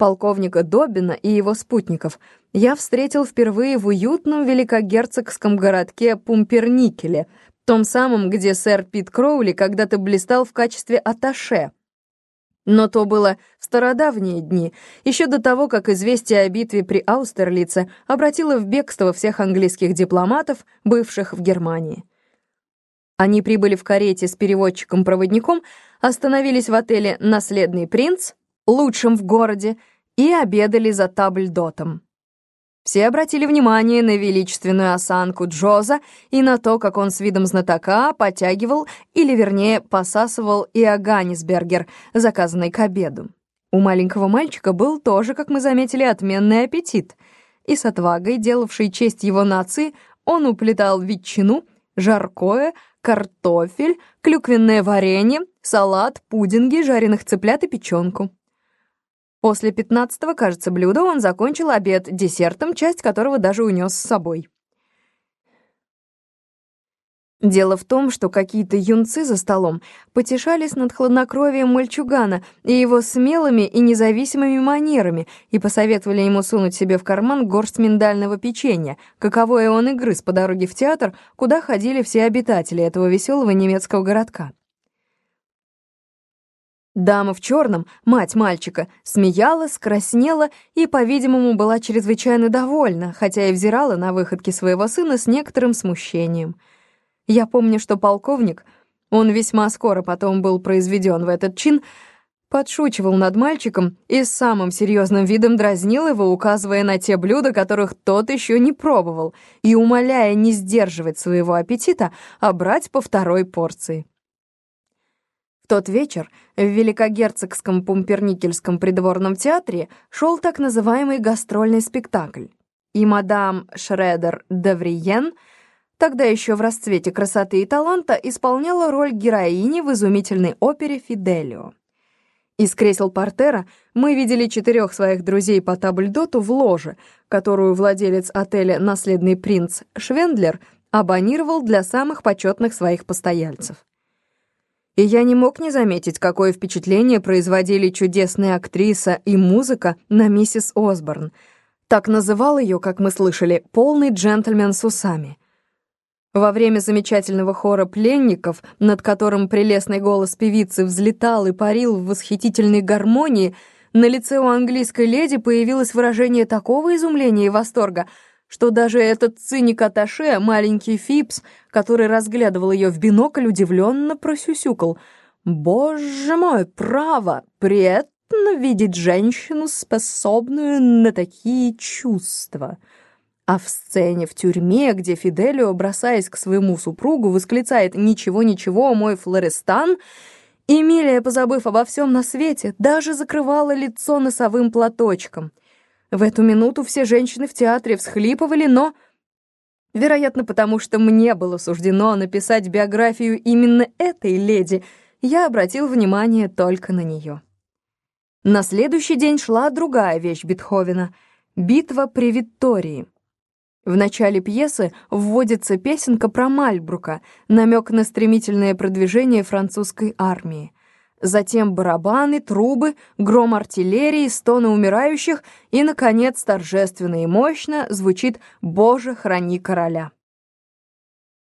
полковника Добина и его спутников, я встретил впервые в уютном великогерцогском городке Пумперникеле, том самом, где сэр Пит Кроули когда-то блистал в качестве аташе. Но то было в стародавние дни, еще до того, как известие о битве при Аустерлице обратило в бегство всех английских дипломатов, бывших в Германии. Они прибыли в карете с переводчиком-проводником, остановились в отеле «Наследный принц», лучшем в городе, и обедали за табльдотом. Все обратили внимание на величественную осанку Джоза и на то, как он с видом знатока потягивал, или вернее посасывал иоганнисбергер, заказанный к обеду. У маленького мальчика был тоже, как мы заметили, отменный аппетит. И с отвагой, делавшей честь его нации, он уплетал ветчину, жаркое, картофель, клюквенное варенье, салат, пудинги, жареных цыплят и печенку. После пятнадцатого, кажется, блюда он закончил обед десертом, часть которого даже унес с собой. Дело в том, что какие-то юнцы за столом потешались над хладнокровием мальчугана и его смелыми и независимыми манерами и посоветовали ему сунуть себе в карман горсть миндального печенья, каковое он и грыз по дороге в театр, куда ходили все обитатели этого веселого немецкого городка. Дама в черном, мать мальчика, смеялась, краснела и, по-видимому, была чрезвычайно довольна, хотя и взирала на выходки своего сына с некоторым смущением. Я помню, что полковник, он весьма скоро потом был произведен в этот чин, подшучивал над мальчиком и с самым серьезным видом дразнил его, указывая на те блюда, которых тот еще не пробовал, и умоляя не сдерживать своего аппетита, а брать по второй порции тот вечер в Великогерцогском Пумперникельском придворном театре шел так называемый гастрольный спектакль. И мадам Шредер Девриен, тогда еще в расцвете красоты и таланта, исполняла роль героини в изумительной опере «Фиделио». Из кресел портера мы видели четырех своих друзей по табльдоту в ложе, которую владелец отеля «Наследный принц» Швендлер абонировал для самых почетных своих постояльцев и я не мог не заметить, какое впечатление производили чудесная актриса и музыка на миссис Осборн. Так называл ее, как мы слышали, полный джентльмен с усами. Во время замечательного хора пленников, над которым прелестный голос певицы взлетал и парил в восхитительной гармонии, на лице у английской леди появилось выражение такого изумления и восторга — что даже этот циник-аташе, маленький Фипс, который разглядывал ее в бинокль, удивленно просюсюкал. «Боже мой, право, приятно видеть женщину, способную на такие чувства». А в сцене в тюрьме, где Фиделио, бросаясь к своему супругу, восклицает «Ничего-ничего, мой Флористан», Эмилия, позабыв обо всем на свете, даже закрывала лицо носовым платочком — в эту минуту все женщины в театре всхлипывали, но... Вероятно, потому что мне было суждено написать биографию именно этой леди, я обратил внимание только на нее. На следующий день шла другая вещь Бетховена — «Битва при Виктории». В начале пьесы вводится песенка про Мальбрука, намек на стремительное продвижение французской армии затем барабаны, трубы, гром артиллерии, стоны умирающих и, наконец, торжественно и мощно звучит «Боже, храни короля».